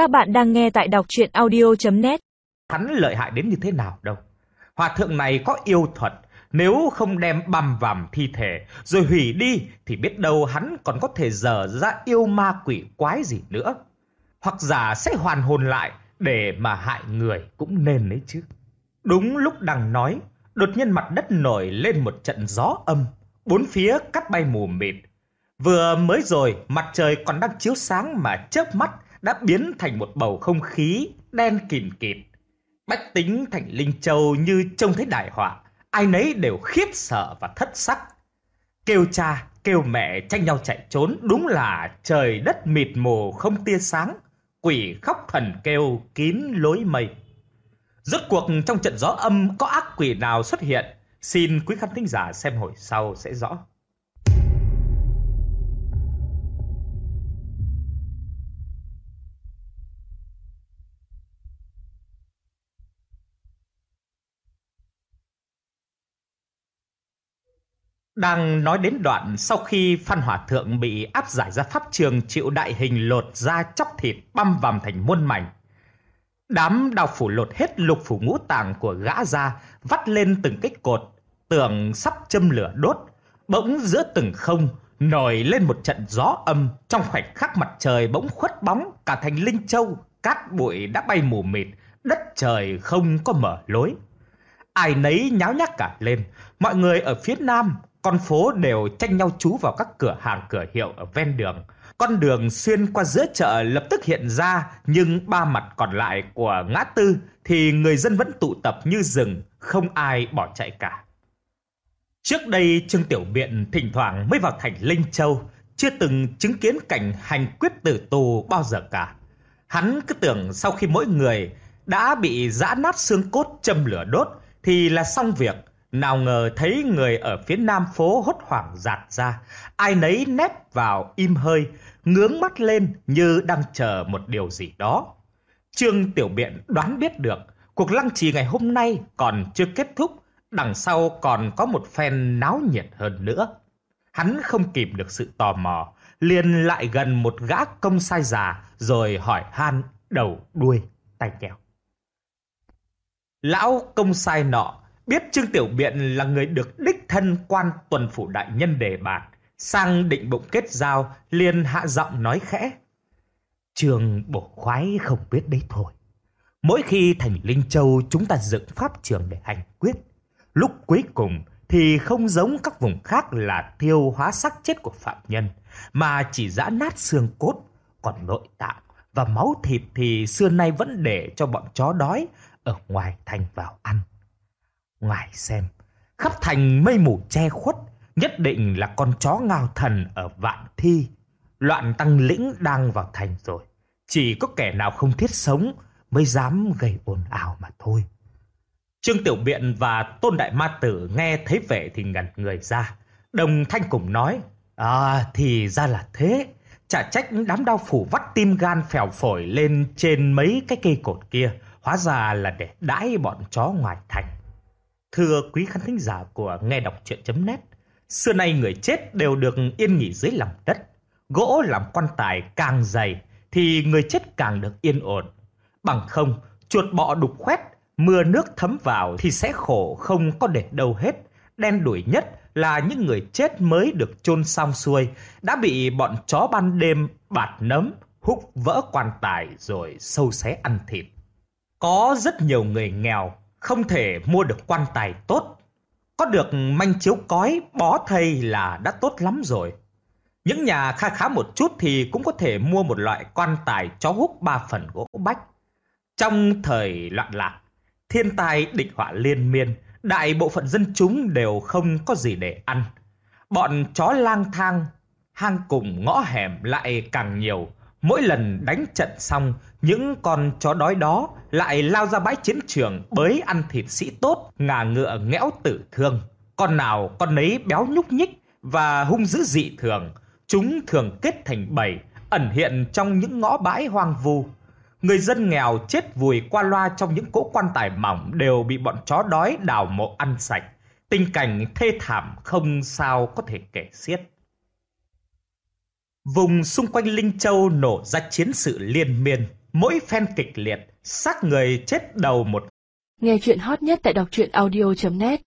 Các bạn đang nghe tại đọc chuyện audio.net Hắn lợi hại đến như thế nào đâu. Hòa thượng này có yêu thuật, nếu không đem băm vằm thi thể rồi hủy đi thì biết đâu hắn còn có thể dở ra yêu ma quỷ quái gì nữa. Hoặc giả sẽ hoàn hồn lại để mà hại người cũng nên đấy chứ. Đúng lúc đang nói, đột nhiên mặt đất nổi lên một trận gió âm, bốn phía cắt bay mù mịt. Vừa mới rồi, mặt trời còn đang chiếu sáng mà chớp mắt đã biến thành một bầu không khí đen kìm kịt. Bách tính thành Linh Châu như trông thấy đại họa, ai nấy đều khiếp sợ và thất sắc. Kêu cha, kêu mẹ tranh nhau chạy trốn, đúng là trời đất mịt mù không tia sáng, quỷ khóc thần kêu kín lối mây. Rốt cuộc trong trận gió âm có ác quỷ nào xuất hiện? Xin quý khán thính giả xem hồi sau sẽ rõ. Đang nói đến đoạn sau khi Phan Hòa Thượng bị áp giải ra pháp trường chịu đại hình lột da chóc thịt băm vằm thành muôn mảnh. Đám đào phủ lột hết lục phủ ngũ tàng của gã ra, vắt lên từng cái cột, tưởng sắp châm lửa đốt. Bỗng giữa từng không, nổi lên một trận gió âm, trong khoảnh khắc mặt trời bỗng khuất bóng, cả thành Linh Châu, cát bụi đã bay mù mịt, đất trời không có mở lối. Ai nấy nháo nhác cả lên, mọi người ở phía nam, con phố đều tranh nhau trú vào các cửa hàng cửa hiệu ở ven đường. Con đường xuyên qua giữa chợ lập tức hiện ra, nhưng ba mặt còn lại của ngã tư thì người dân vẫn tụ tập như rừng, không ai bỏ chạy cả. Trước đây Trương Tiểu Biện thỉnh thoảng mới vào thành Linh Châu, chưa từng chứng kiến cảnh hành quyết tử tù bao giờ cả. Hắn cứ tưởng sau khi mỗi người đã bị giã nát xương cốt châm lửa đốt thì là xong việc, nào ngờ thấy người ở phía nam phố hốt hoảng giạt ra, ai nấy nép vào im hơi, ngướng mắt lên như đang chờ một điều gì đó. Trương Tiểu Biện đoán biết được, cuộc lăng trì ngày hôm nay còn chưa kết thúc, đằng sau còn có một phen náo nhiệt hơn nữa. Hắn không kìm được sự tò mò, liền lại gần một gã công sai già rồi hỏi han đầu đuôi tay kèo. Lão công sai nọ biết Trương Tiểu Biện là người được đích thân quan tuần phủ đại nhân đề bạt, sang định bụng kết giao, liền hạ giọng nói khẽ. Trường bổ khoái không biết đấy thôi. Mỗi khi thành Linh Châu chúng ta dựng pháp trường để hành quyết, lúc cuối cùng thì không giống các vùng khác là tiêu hóa xác chết của phạm nhân, mà chỉ giã nát xương cốt, còn nội tạng và máu thịt thì xưa nay vẫn để cho bọn chó đói ở ngoài thành vào ăn. Ngài xem, khắp thành mây mù che khuất, nhất định là con chó ngao thần ở vạn thi. Loạn tăng lĩnh đang vào thành rồi. Chỉ có kẻ nào không thiết sống mới dám gây ồn ào mà thôi. Trương Tiểu Biện và Tôn Đại Ma Tử nghe thấy vậy thì ngẩn người ra. Đồng thanh cùng nói, À thì ra là thế. Chả trách đám đau phủ vắt tim gan phèo phổi lên trên mấy cái cây cột kia. Hóa ra là để đãi bọn chó ngoài thành. Thưa quý khán thính giả của nghe đọc truyện.net, xưa nay người chết đều được yên nghỉ dưới lòng đất. Gỗ làm quan tài càng dày thì người chết càng được yên ổn. Bằng không, chuột bọ đục khoét, mưa nước thấm vào thì sẽ khổ không có để đâu hết. Đen đuổi nhất là những người chết mới được chôn xong xuôi, đã bị bọn chó ban đêm bạt nấm, húc vỡ quan tài rồi sâu xé ăn thịt. Có rất nhiều người nghèo không thể mua được quan tài tốt. Có được manh chiếu cói bó thây là đã tốt lắm rồi. Những nhà kha khá một chút thì cũng có thể mua một loại quan tài chó hút ba phần gỗ bách. Trong thời loạn lạc, thiên tai địch họa liên miên, đại bộ phận dân chúng đều không có gì để ăn. Bọn chó lang thang, hang cùng ngõ hẻm lại càng nhiều, Mỗi lần đánh trận xong, những con chó đói đó lại lao ra bãi chiến trường bới ăn thịt sĩ tốt, ngà ngựa nghẽo tử thương. Con nào con nấy béo nhúc nhích và hung dữ dị thường, chúng thường kết thành bầy, ẩn hiện trong những ngõ bãi hoang vu. Người dân nghèo chết vùi qua loa trong những cỗ quan tài mỏng đều bị bọn chó đói đào mộ ăn sạch. Tình cảnh thê thảm không sao có thể kể xiết. Vùng xung quanh Linh Châu nổ ra chiến sự liên miên, mỗi phen kịch liệt, xác người chết đầu một. Nghe chuyện hot nhất tại đọc truyện audio.net